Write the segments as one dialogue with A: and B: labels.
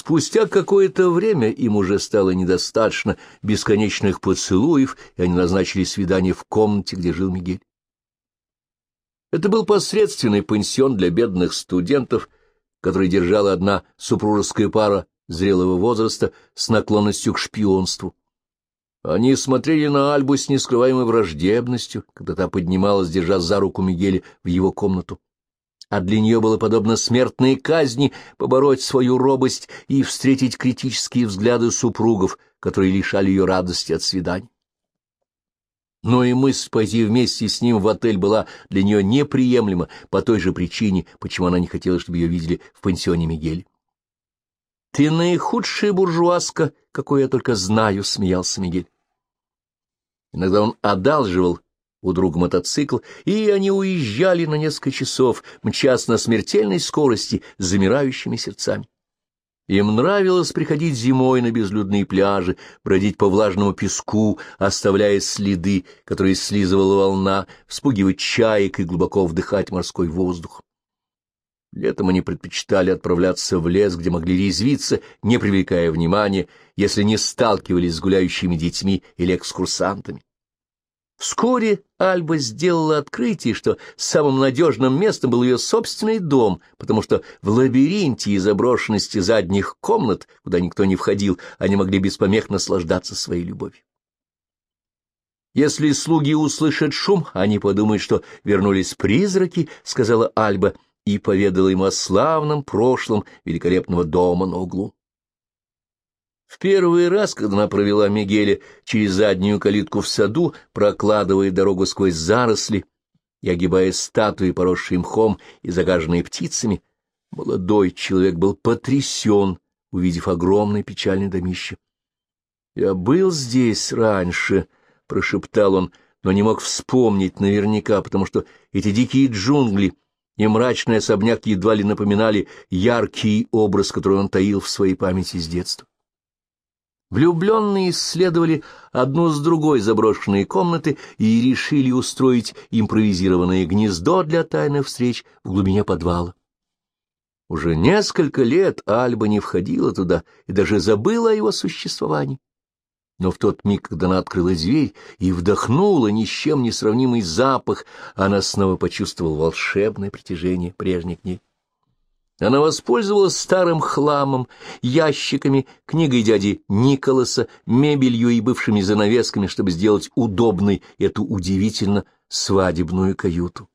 A: Спустя какое-то время им уже стало недостаточно бесконечных поцелуев, и они назначили свидание в комнате, где жил Мигель. Это был посредственный пансион для бедных студентов, который держала одна супружеская пара зрелого возраста с наклонностью к шпионству. Они смотрели на Альбу с нескрываемой враждебностью, когда та поднималась, держа за руку Мигеля в его комнату. А для нее было подобно смертной казни побороть свою робость и встретить критические взгляды супругов, которые лишали ее радости от свиданий но и мысль пойти вместе с ним в отель была для нее неприемлема по той же причине, почему она не хотела, чтобы ее видели в пансионе Мигель. — Ты наихудшая буржуазка, какой я только знаю, — смеялся Мигель. Иногда он одалживал у друга мотоцикл, и они уезжали на несколько часов, мчась на смертельной скорости с замирающими сердцами. Им нравилось приходить зимой на безлюдные пляжи, бродить по влажному песку, оставляя следы, которые слизывала волна, вспугивать чаек и глубоко вдыхать морской воздух. Летом они предпочитали отправляться в лес, где могли резвиться, не привлекая внимания, если не сталкивались с гуляющими детьми или экскурсантами. Вскоре Альба сделала открытие, что самым надежным местом был ее собственный дом, потому что в лабиринте и заброшенности задних комнат, куда никто не входил, они могли без помех наслаждаться своей любовью. «Если слуги услышат шум, они подумают, что вернулись призраки», — сказала Альба и поведала ему о славном прошлом великолепного дома на углу. В первый раз, когда она провела Мигеля через заднюю калитку в саду, прокладывая дорогу сквозь заросли и огибая статуи, поросшие мхом и загаженные птицами, молодой человек был потрясен, увидев огромное печальное домище. — Я был здесь раньше, — прошептал он, но не мог вспомнить наверняка, потому что эти дикие джунгли и мрачный особняк едва ли напоминали яркий образ, который он таил в своей памяти с детства. Влюбленные исследовали одну с другой заброшенные комнаты и решили устроить импровизированное гнездо для тайных встреч в глубине подвала. Уже несколько лет Альба не входила туда и даже забыла о его существовании. Но в тот миг, когда она открыла дверь и вдохнула ни с чем не сравнимый запах, она снова почувствовала волшебное притяжение прежних дней. Она воспользовалась старым хламом, ящиками, книгой дяди Николаса, мебелью и бывшими занавесками, чтобы сделать удобной эту удивительно свадебную каюту.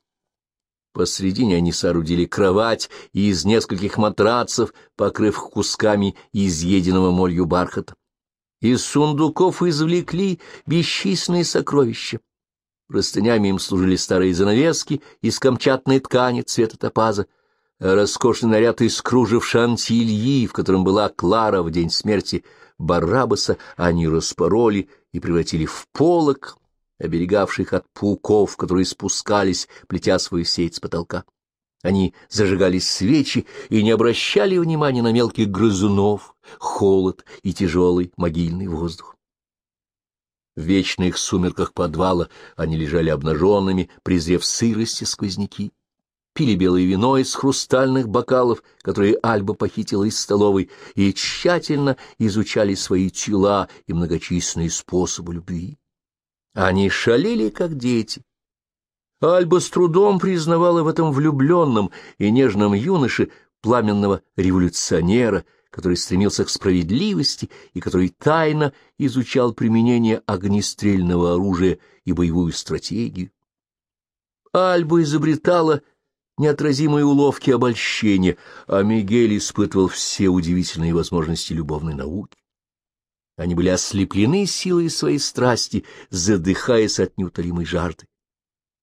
A: Посредине они соорудили кровать из нескольких матрацев, покрыв кусками изъеденного молью бархата. Из сундуков извлекли бесчисленные сокровища. Простынями им служили старые занавески из камчатной ткани цвета топаза, роскошный наряд из кружев шантильи, в котором была Клара в день смерти Барабаса, они распороли и превратили в полок, оберегавших от пауков, которые спускались, плетя свою сеть с потолка. Они зажигали свечи и не обращали внимания на мелких грызунов, холод и тяжелый могильный воздух. В вечных сумерках подвала они лежали обнаженными, презрев сырости сквозняки пили белое вино из хрустальных бокалов, которые Альба похитила из столовой, и тщательно изучали свои тела и многочисленные способы любви. Они шалили, как дети. Альба с трудом признавала в этом влюбленном и нежном юноше пламенного революционера, который стремился к справедливости и который тайно изучал применение огнестрельного оружия и боевую стратегию. Альба изобретала неотразимые уловки обольщения, а Мигель испытывал все удивительные возможности любовной науки. Они были ослеплены силой своей страсти, задыхаясь от неутолимой жажды.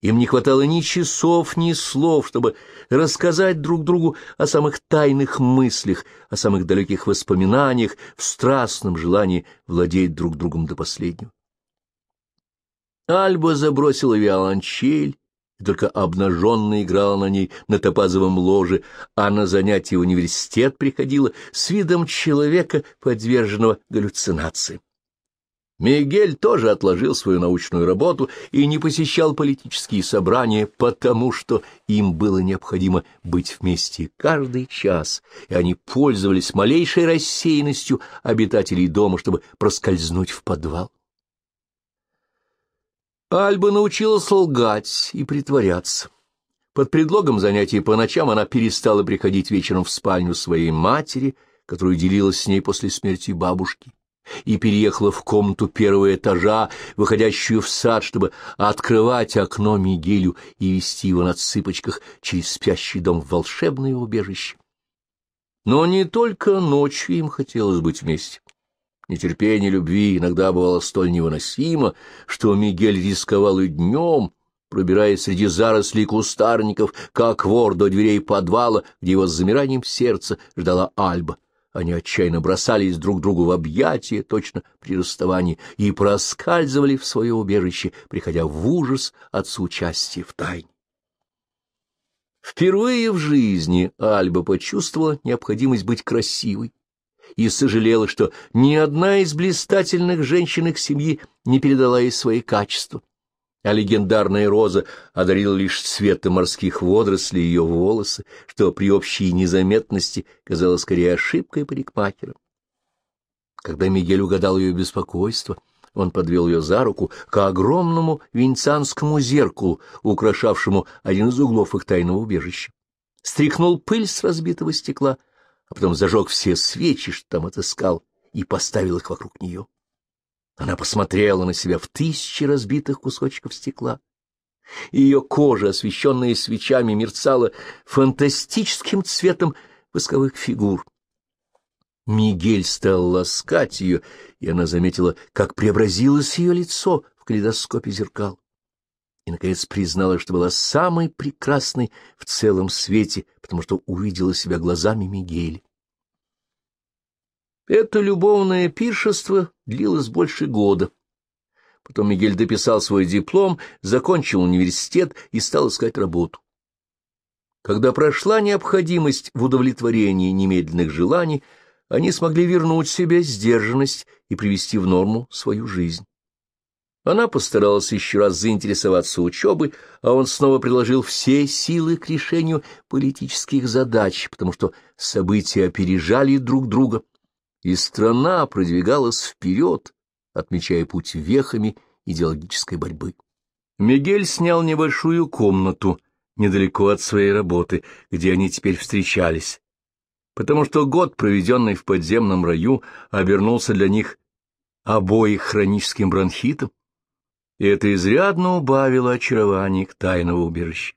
A: Им не хватало ни часов, ни слов, чтобы рассказать друг другу о самых тайных мыслях, о самых далеких воспоминаниях, в страстном желании владеть друг другом до последнего. Альба забросила виолончель, и только обнаженная играла на ней на топазовом ложе, а на занятия в университет приходила с видом человека, подверженного галлюцинации. Мигель тоже отложил свою научную работу и не посещал политические собрания, потому что им было необходимо быть вместе каждый час, и они пользовались малейшей рассеянностью обитателей дома, чтобы проскользнуть в подвал. Альба научилась лгать и притворяться. Под предлогом занятий по ночам она перестала приходить вечером в спальню своей матери, которую делилась с ней после смерти бабушки и переехала в комнату первого этажа, выходящую в сад, чтобы открывать окно Мигелю и вести его на цыпочках через спящий дом в волшебное убежище. Но не только ночью им хотелось быть вместе. Нетерпение любви иногда бывало столь невыносимо, что Мигель рисковал и днем, пробираясь среди зарослей кустарников, как вор до дверей подвала, где его с замиранием сердца ждала Альба. Они отчаянно бросались друг другу в объятия, точно при расставании, и проскальзывали в свое убежище, приходя в ужас от соучастия в тайне. Впервые в жизни Альба почувствовала необходимость быть красивой и сожалела, что ни одна из блистательных женщин их семьи не передала ей свои качества а легендарная роза одарила лишь цветом морских водорослей ее волосы, что при общей незаметности казалось скорее ошибкой парикмахера. Когда Мигель угадал ее беспокойство, он подвел ее за руку к огромному венецианскому зеркалу, украшавшему один из углов их тайного убежища. Стряхнул пыль с разбитого стекла, а потом зажег все свечи, что там отыскал, и поставил их вокруг нее. Она посмотрела на себя в тысячи разбитых кусочков стекла. Ее кожа, освещенная свечами, мерцала фантастическим цветом восковых фигур. Мигель стал ласкать ее, и она заметила, как преобразилось ее лицо в калейдоскопе зеркал. И, наконец, признала, что была самой прекрасной в целом свете, потому что увидела себя глазами Мигеля. Это любовное пиршество длилось больше года. Потом Мигель дописал свой диплом, закончил университет и стал искать работу. Когда прошла необходимость в удовлетворении немедленных желаний, они смогли вернуть себе сдержанность и привести в норму свою жизнь. Она постаралась еще раз заинтересоваться учебой, а он снова приложил все силы к решению политических задач, потому что события опережали друг друга, и страна продвигалась вперед, отмечая путь вехами идеологической борьбы. Мигель снял небольшую комнату недалеко от своей работы, где они теперь встречались, потому что год, проведенный в подземном раю, обернулся для них обоих хроническим бронхитом, и это изрядно убавило очарование их тайного убежища.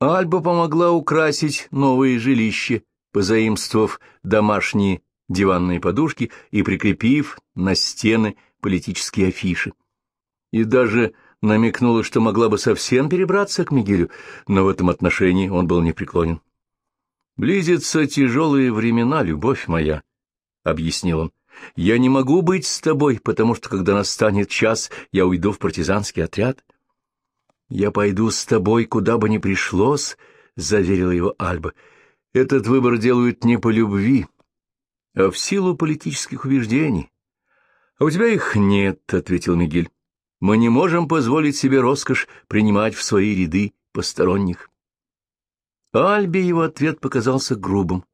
A: Альба помогла украсить новое жилище, позаимствовав домашние диванные подушки и прикрепив на стены политические афиши. И даже намекнула, что могла бы совсем перебраться к Мигелю, но в этом отношении он был непреклонен. «Близятся тяжелые времена, любовь моя», — объяснил он. «Я не могу быть с тобой, потому что, когда настанет час, я уйду в партизанский отряд». «Я пойду с тобой, куда бы ни пришлось», — заверила его Альба. «Этот выбор делают не по любви, а в силу политических убеждений. — А у тебя их нет, — ответил Мигель. — Мы не можем позволить себе роскошь принимать в свои ряды посторонних. Альбе его ответ показался грубым,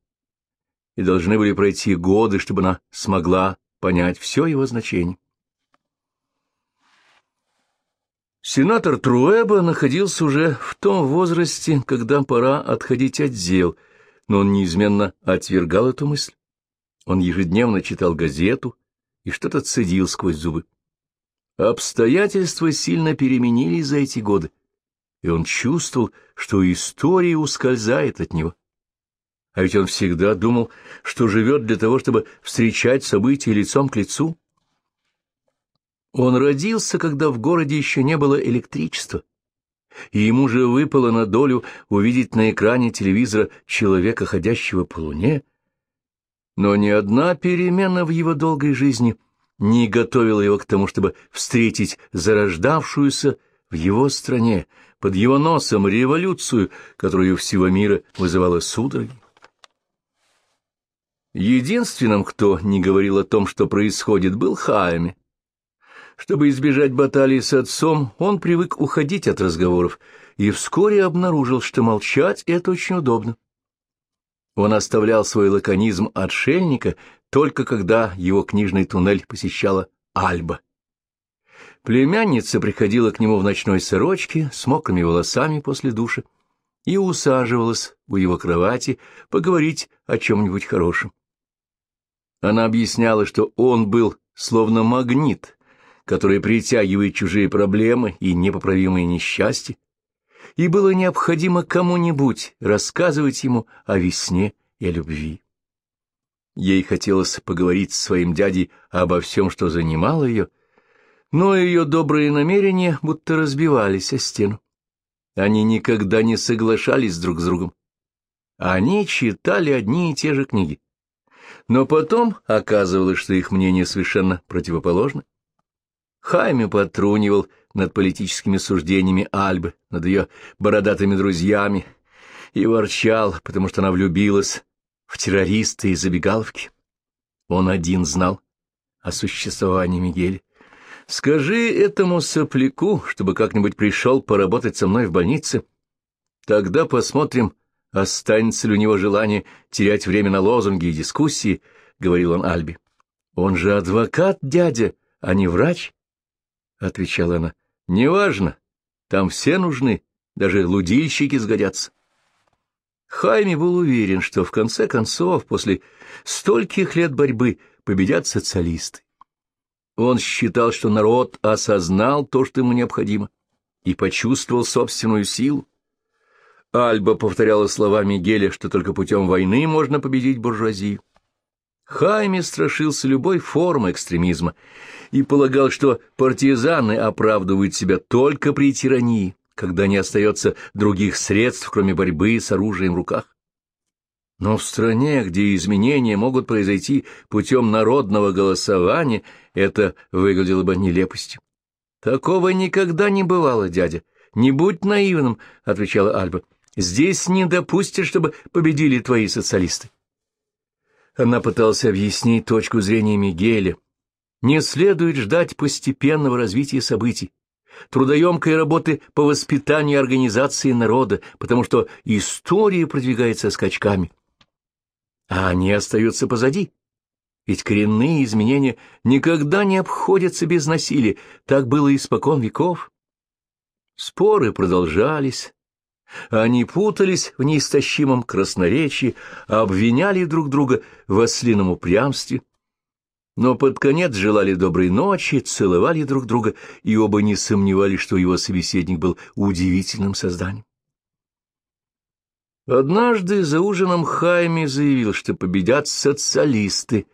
A: и должны были пройти годы, чтобы она смогла понять все его значение. Сенатор Труэба находился уже в том возрасте, когда пора отходить от дел, но он неизменно отвергал эту мысль. Он ежедневно читал газету и что-то цедил сквозь зубы. Обстоятельства сильно переменились за эти годы, и он чувствовал, что история ускользает от него. А ведь он всегда думал, что живет для того, чтобы встречать события лицом к лицу. Он родился, когда в городе еще не было электричества, и ему же выпало на долю увидеть на экране телевизора человека, ходящего по луне, но ни одна перемена в его долгой жизни не готовила его к тому, чтобы встретить зарождавшуюся в его стране, под его носом революцию, которую всего мира вызывала судороги. Единственным, кто не говорил о том, что происходит, был Хайме, Чтобы избежать баталии с отцом, он привык уходить от разговоров и вскоре обнаружил, что молчать — это очень удобно. Он оставлял свой лаконизм отшельника только когда его книжный туннель посещала Альба. Племянница приходила к нему в ночной сорочке с мокрыми волосами после душа и усаживалась у его кровати поговорить о чем-нибудь хорошем. Она объясняла, что он был словно магнит, который притягивает чужие проблемы и непоправимые несчастья, и было необходимо кому-нибудь рассказывать ему о весне и о любви. Ей хотелось поговорить с своим дядей обо всем, что занимало ее, но ее добрые намерения будто разбивались о стену. Они никогда не соглашались друг с другом. Они читали одни и те же книги. Но потом оказывалось, что их мнения совершенно противоположны. Хайме потрунивал над политическими суждениями Альбы, над ее бородатыми друзьями, и ворчал, потому что она влюбилась в террориста и забегаловки. Он один знал о существовании Мигеля. Скажи этому сопляку, чтобы как-нибудь пришел поработать со мной в больнице. Тогда посмотрим, останется ли у него желание терять время на лозунги и дискуссии, — говорил он Альби. — Он же адвокат, дядя, а не врач, — отвечала она. — Неважно, там все нужны, даже лудильщики сгодятся. Хайми был уверен, что в конце концов, после стольких лет борьбы, победят социалисты. Он считал, что народ осознал то, что ему необходимо, и почувствовал собственную силу. Альба повторяла слова Мигеля, что только путем войны можно победить буржуазию. Хайме страшился любой формы экстремизма и полагал, что партизаны оправдывают себя только при тирании, когда не остается других средств, кроме борьбы с оружием в руках. Но в стране, где изменения могут произойти путем народного голосования, это выглядело бы нелепостью. — Такого никогда не бывало, дядя. Не будь наивным, — отвечала Альба. — Здесь не допустят, чтобы победили твои социалисты. Она пыталась объяснить точку зрения Мигеля. Не следует ждать постепенного развития событий, трудоемкой работы по воспитанию и организации народа, потому что история продвигается скачками а они остаются позади. Ведь коренные изменения никогда не обходятся без насилия, так было испокон веков. Споры продолжались, они путались в неистощимом красноречии, обвиняли друг друга в ослином упрямстве, но под конец желали доброй ночи, целовали друг друга, и оба не сомневались, что его собеседник был удивительным созданием. Однажды за ужином Хайме заявил, что победят социалисты,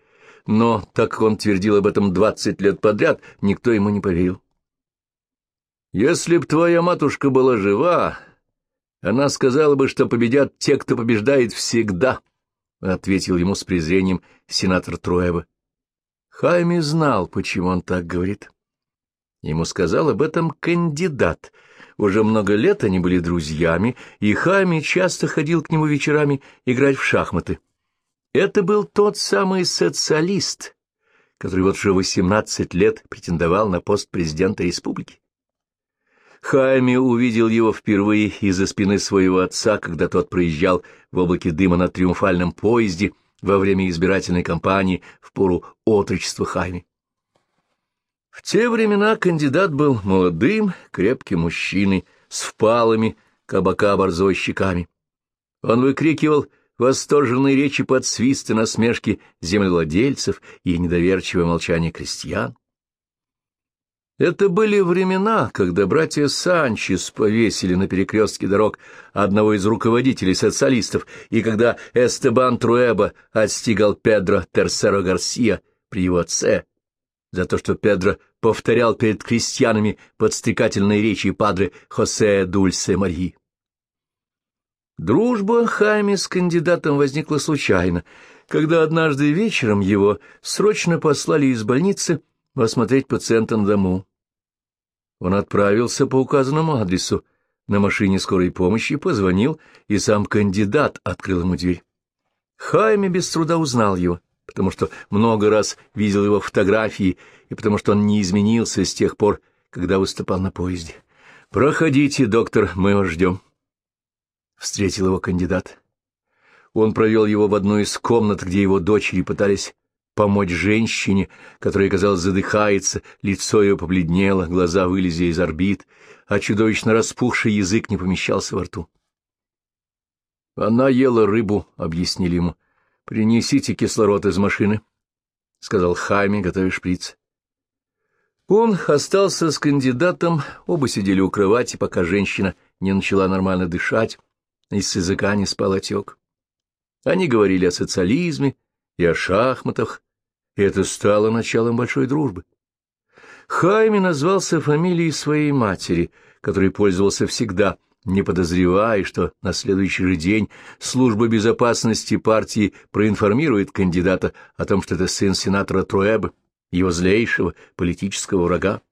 A: но, так он твердил об этом двадцать лет подряд, никто ему не поверил. «Если б твоя матушка была жива, она сказала бы, что победят те, кто побеждает всегда», — ответил ему с презрением сенатор Труэба. Хайме знал, почему он так говорит. Ему сказал об этом кандидат — уже много лет они были друзьями, и Хами часто ходил к нему вечерами играть в шахматы. Это был тот самый социалист, который вот уже восемнадцать лет претендовал на пост президента республики. Хайми увидел его впервые из-за спины своего отца, когда тот проезжал в облаке дыма на триумфальном поезде во время избирательной кампании в пору отрочества Хайми. В те времена кандидат был молодым, крепким мужчиной с впалыми кабака борзой щеками. Он выкрикивал восторженные речи под свисты насмешки землевладельцев и недоверчивое молчание крестьян. Это были времена, когда братья Санчес повесили на перекрестке дорог одного из руководителей социалистов, и когда Эстебан Труэба отстигал Педро Терсеро Гарсия при его отце, за то, что Педро повторял перед крестьянами подстрекательные речи падре Хосе Дульсе Марьи. Дружба Хайми с кандидатом возникла случайно, когда однажды вечером его срочно послали из больницы осмотреть пациента на дому. Он отправился по указанному адресу на машине скорой помощи, позвонил, и сам кандидат открыл ему дверь. Хайми без труда узнал его потому что много раз видел его фотографии и потому что он не изменился с тех пор, когда выступал на поезде. «Проходите, доктор, мы вас ждем». Встретил его кандидат. Он провел его в одну из комнат, где его дочери пытались помочь женщине, которая, казалось, задыхается, лицо ее побледнело, глаза вылезли из орбит, а чудовищно распухший язык не помещался во рту. «Она ела рыбу», — объяснили ему. «Принесите кислород из машины», — сказал Хайми, готовя шприц. Он остался с кандидатом, оба сидели у кровати, пока женщина не начала нормально дышать, и с языка не спал отек. Они говорили о социализме и о шахматах, и это стало началом большой дружбы. Хайми назвался фамилией своей матери, которой пользовался всегда, не подозревая, что на следующий же день служба безопасности партии проинформирует кандидата о том, что это сын сенатора Труэба, его злейшего политического врага.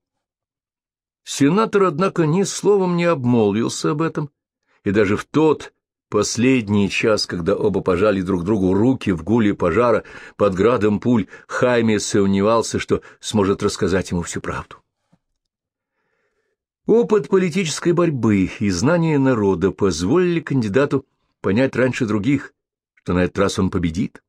A: Сенатор, однако, ни словом не обмолвился об этом, и даже в тот последний час, когда оба пожали друг другу руки в гуле пожара под градом пуль, Хайме сомневался, что сможет рассказать ему всю правду. Опыт политической борьбы и знание народа позволили кандидату понять раньше других, что на этот раз он победит.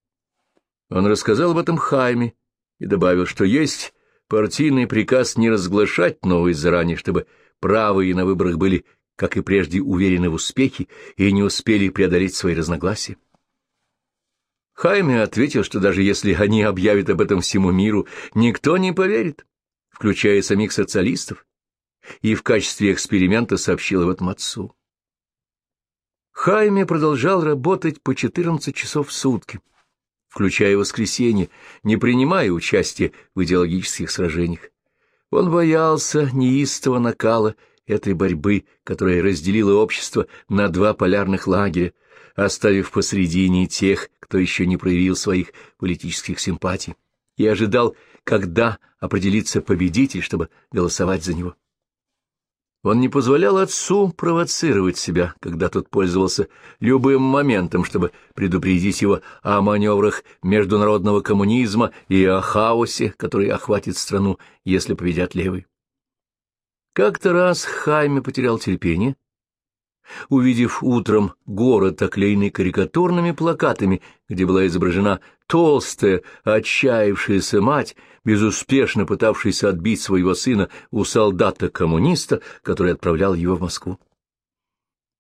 A: Он рассказал об этом Хайме и добавил, что есть партийный приказ не разглашать новость заранее, чтобы правые на выборах были, как и прежде, уверены в успехе и не успели преодолеть свои разногласия. Хайме ответил, что даже если они объявят об этом всему миру, никто не поверит, включая самих социалистов, и в качестве эксперимента сообщил об этом отцу. Хайме продолжал работать по 14 часов в сутки, включая воскресенье, не принимая участия в идеологических сражениях. Он боялся неистого накала этой борьбы, которая разделила общество на два полярных лагеря, оставив посредине тех, кто еще не проявил своих политических симпатий, и ожидал, когда определится победитель, чтобы голосовать за него. Он не позволял отцу провоцировать себя, когда тот пользовался любым моментом, чтобы предупредить его о маневрах международного коммунизма и о хаосе, который охватит страну, если победят левые. Как-то раз Хайме потерял терпение увидев утром город, оклеенный карикатурными плакатами, где была изображена толстая, отчаявшаяся мать, безуспешно пытавшаяся отбить своего сына у солдата-коммуниста, который отправлял его в Москву.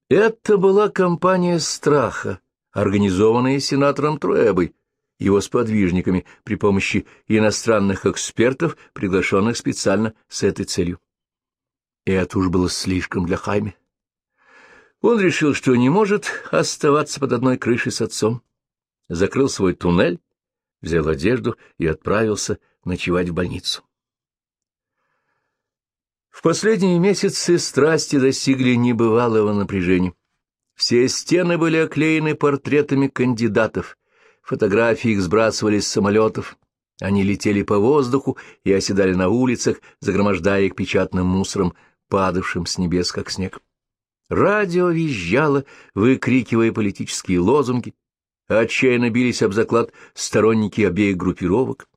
A: Это была кампания страха, организованная сенатором Труэбой, его сподвижниками при помощи иностранных экспертов, приглашенных специально с этой целью. Это уж было слишком для Хайме. Он решил, что не может оставаться под одной крышей с отцом. Закрыл свой туннель, взял одежду и отправился ночевать в больницу. В последние месяцы страсти достигли небывалого напряжения. Все стены были оклеены портретами кандидатов, фотографии их сбрасывали с самолетов, они летели по воздуху и оседали на улицах, загромождая их печатным мусором, падавшим с небес, как снег. Радио визжало, выкрикивая политические лозунги, отчаянно бились об заклад сторонники обеих группировок.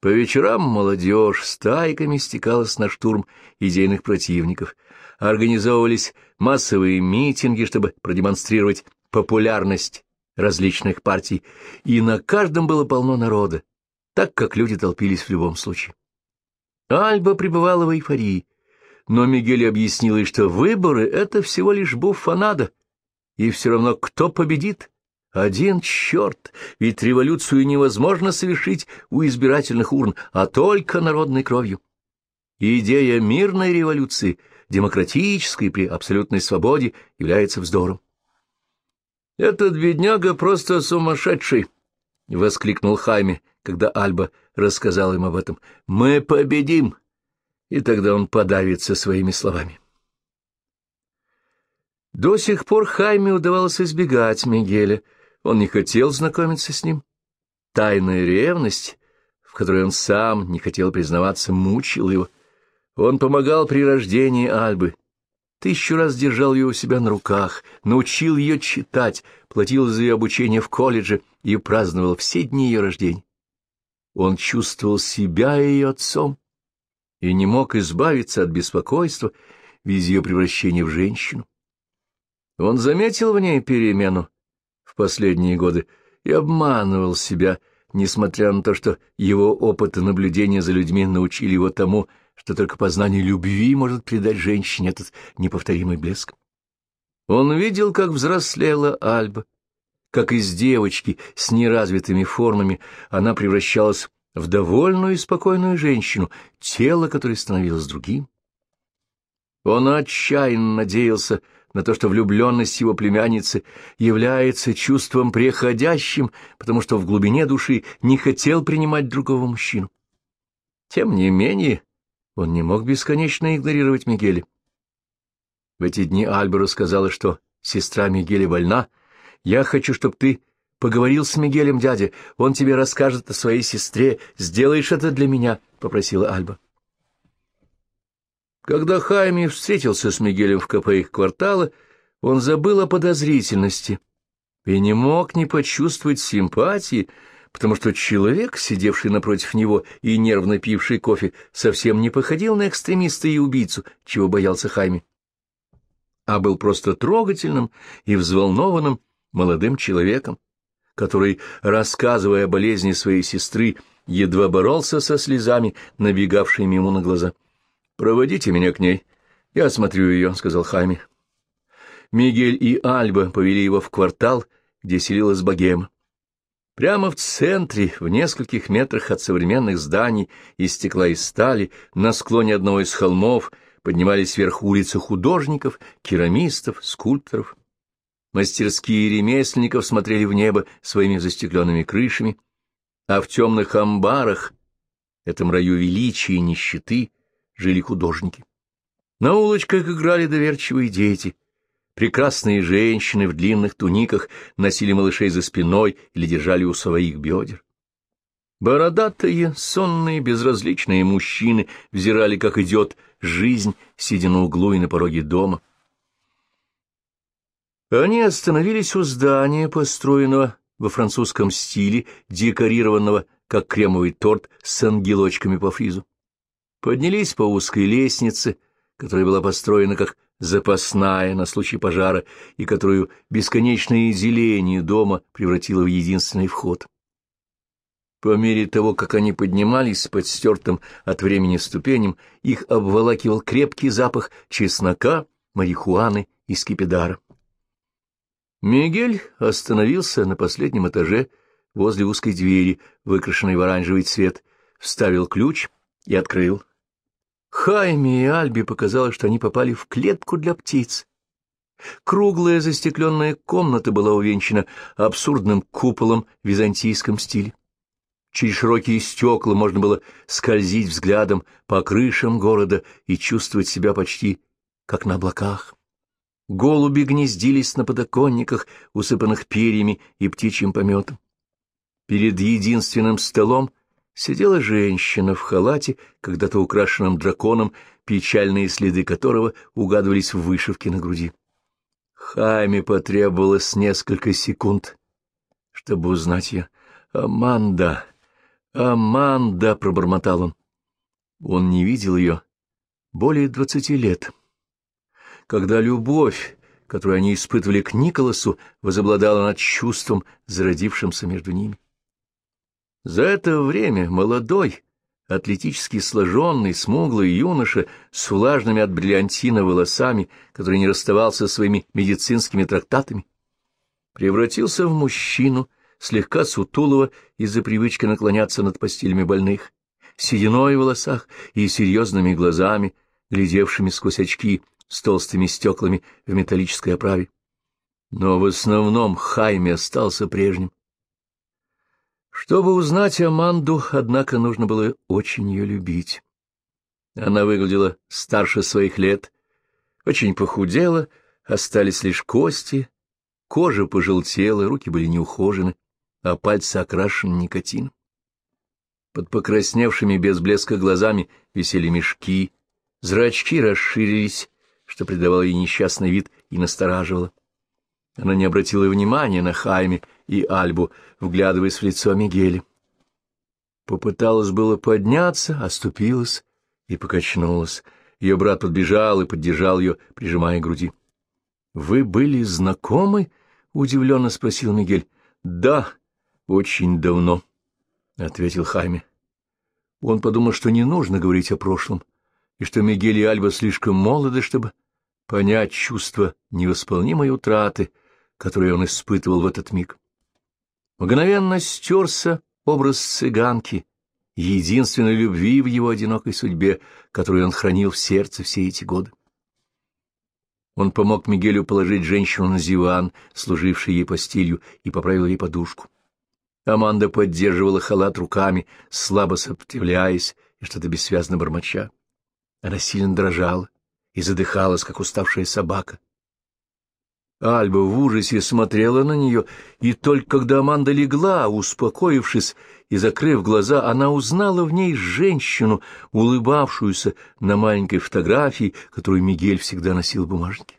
A: По вечерам молодежь стайками стекалась на штурм идейных противников. Организовывались массовые митинги, чтобы продемонстрировать популярность различных партий, и на каждом было полно народа, так как люди толпились в любом случае. Альба пребывала в эйфории, но Мигель объяснил ей, что выборы — это всего лишь буфанада, и все равно кто победит. Один черт, ведь революцию невозможно совершить у избирательных урн, а только народной кровью. Идея мирной революции, демократической при абсолютной свободе, является вздором. «Этот бедняга просто сумасшедший!» — воскликнул Хайме, когда Альба рассказал им об этом. «Мы победим!» И тогда он подавится своими словами. До сих пор Хайме удавалось избегать Мигеля, он не хотел знакомиться с ним. Тайная ревность, в которой он сам не хотел признаваться, мучила его. Он помогал при рождении Альбы. тысячу раз держал ее у себя на руках, научил ее читать, платил за ее обучение в колледже и праздновал все дни ее рождения. Он чувствовал себя ее отцом и не мог избавиться от беспокойства, видя ее превращение в женщину. Он заметил в ней перемену в последние годы и обманывал себя, несмотря на то, что его опыт и наблюдения за людьми научили его тому, что только познание любви может придать женщине этот неповторимый блеск. Он видел, как взрослела Альба, как из девочки с неразвитыми формами она превращалась в довольную и спокойную женщину, тело которой становилось другим. Он отчаянно надеялся на то, что влюбленность его племянницы является чувством преходящим, потому что в глубине души не хотел принимать другого мужчину. Тем не менее, он не мог бесконечно игнорировать Мигеля. В эти дни Альба рассказала, что сестра Мигеля больна. «Я хочу, чтобы ты поговорил с Мигелем, дядя. Он тебе расскажет о своей сестре. Сделаешь это для меня?» — попросила Альба. Когда Хайми встретился с Мигелем в кафе их квартала, он забыл о подозрительности и не мог не почувствовать симпатии, потому что человек, сидевший напротив него и нервно пивший кофе, совсем не походил на экстремиста и убийцу, чего боялся Хайми, а был просто трогательным и взволнованным молодым человеком, который, рассказывая о болезни своей сестры, едва боролся со слезами, набегавшими ему на глаза. «Проводите меня к ней, я осмотрю ее», — сказал Хайми. Мигель и Альба повели его в квартал, где селилась богема. Прямо в центре, в нескольких метрах от современных зданий из стекла и стали, на склоне одного из холмов, поднимались вверх улицы художников, керамистов, скульпторов. Мастерские ремесленников смотрели в небо своими застекленными крышами, а в темных амбарах, этом раю величия и нищеты, жили художники. На улочках играли доверчивые дети — Прекрасные женщины в длинных туниках носили малышей за спиной или держали у своих бедер. Бородатые, сонные, безразличные мужчины взирали, как идет жизнь, сидя на углу и на пороге дома. Они остановились у здания, построенного во французском стиле, декорированного, как кремовый торт, с ангелочками по фризу. Поднялись по узкой лестнице, которая была построена как запасная на случай пожара и которую бесконечное деление дома превратило в единственный вход. По мере того, как они поднимались под стертым от времени ступеням, их обволакивал крепкий запах чеснока, марихуаны и скипидара. Мигель остановился на последнем этаже возле узкой двери, выкрашенной в оранжевый цвет, вставил ключ и открыл. Хайме и Альбе показалось, что они попали в клетку для птиц. Круглая застекленная комната была увенчана абсурдным куполом в византийском стиле. Через широкие стекла можно было скользить взглядом по крышам города и чувствовать себя почти как на облаках. Голуби гнездились на подоконниках, усыпанных перьями и птичьим пометом. Перед единственным столом сидела женщина в халате, когда-то украшенном драконом, печальные следы которого угадывались в вышивке на груди. Хайме потребовалось несколько секунд, чтобы узнать ее. «Аманда! Аманда!» — пробормотал он. Он не видел ее более двадцати лет. Когда любовь, которую они испытывали к Николасу, возобладала над чувством, зародившимся между ними. За это время молодой, атлетически сложенный, смуглый юноша с влажными от бриллиантина волосами, который не расставался своими медицинскими трактатами, превратился в мужчину, слегка сутулого из-за привычки наклоняться над постелями больных, сединой в волосах и серьезными глазами, глядевшими сквозь очки с толстыми стеклами в металлической оправе. Но в основном Хайме остался прежним. Чтобы узнать Аманду, однако, нужно было очень ее любить. Она выглядела старше своих лет, очень похудела, остались лишь кости, кожа пожелтела, руки были неухожены, а пальцы окрашены никотином. Под покрасневшими без блеска глазами висели мешки, зрачки расширились, что придавало ей несчастный вид и настораживало. Она не обратила внимания на Хайме и Альбу, вглядываясь в лицо Мигеля. Попыталась было подняться, оступилась и покачнулась. Ее брат подбежал и поддержал ее, прижимая к груди. — Вы были знакомы? — удивленно спросил Мигель. — Да, очень давно, — ответил Хайме. Он подумал, что не нужно говорить о прошлом, и что Мигель и Альба слишком молоды, чтобы понять чувство невосполнимой утраты, которое он испытывал в этот миг. Мгновенно стерся образ цыганки, единственной любви в его одинокой судьбе, которую он хранил в сердце все эти годы. Он помог Мигелю положить женщину на диван, служивший ей постелью, и поправил ей подушку. Аманда поддерживала халат руками, слабо сопротивляясь и что-то бессвязно бормоча. Она сильно дрожала и задыхалась, как уставшая собака. Альба в ужасе смотрела на нее, и только когда Аманда легла, успокоившись и закрыв глаза, она узнала в ней женщину, улыбавшуюся на маленькой фотографии, которую Мигель всегда носил в бумажнике.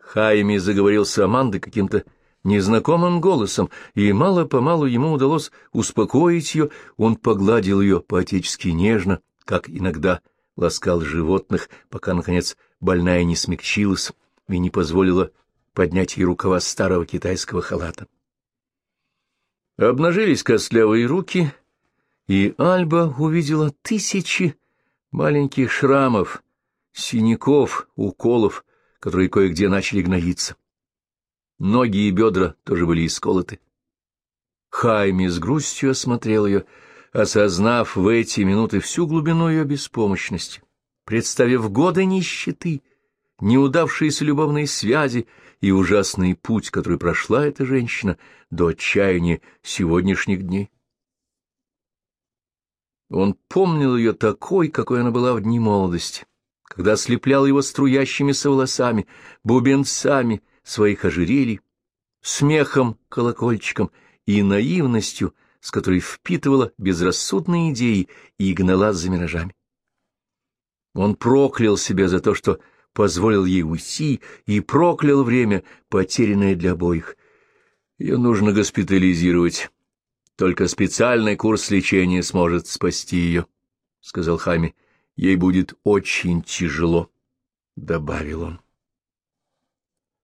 A: Хайми заговорил с Амандой каким-то незнакомым голосом, и мало-помалу ему удалось успокоить ее, он погладил ее по-отечески нежно, как иногда ласкал животных, пока, наконец, больная не смягчилась, и не позволила поднять ей рукава старого китайского халата. Обнажились костлявые руки, и Альба увидела тысячи маленьких шрамов, синяков, уколов, которые кое-где начали гноиться. Ноги и бедра тоже были исколоты. Хайми с грустью осмотрел ее, осознав в эти минуты всю глубину ее беспомощности, представив годы нищеты, неудавшиеся любовные связи и ужасный путь, который прошла эта женщина до отчаяния сегодняшних дней. Он помнил ее такой, какой она была в дни молодости, когда ослеплял его струящимися волосами, бубенцами своих ожерелий, смехом, колокольчиком и наивностью, с которой впитывала безрассудные идеи и гнала за миражами. Он проклял себя за то, что позволил ей уйти и проклял время, потерянное для обоих. Ее нужно госпитализировать. Только специальный курс лечения сможет спасти ее, — сказал Хами. Ей будет очень тяжело, — добавил он.